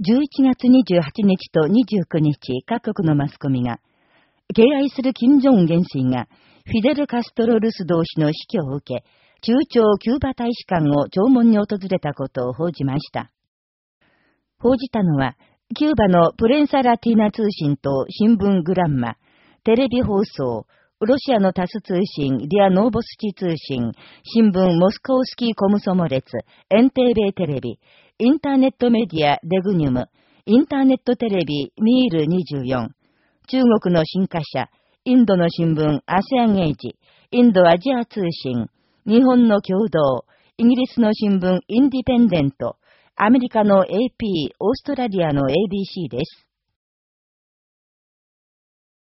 11月28日と29日、各国のマスコミが、敬愛する金正恩元帥が、フィデル・カストロ・ルス同志の死去を受け、駐朝キューバ大使館を弔問に訪れたことを報じました。報じたのは、キューバのプレンサ・ラティーナ通信と新聞グランマ、テレビ放送、ロシアのタス通信、リア・ノーボスチ通信、新聞モスコフスキーコムソモーレツ、エンテーベイテレビ、インターネットメディア、デグニュム、インターネットテレビ、ミール24、中国の新華社、インドの新聞、アセアンエイジ、インドアジア通信、日本の共同、イギリスの新聞、インディペンデント、アメリカの AP、オーストラリアの ABC です。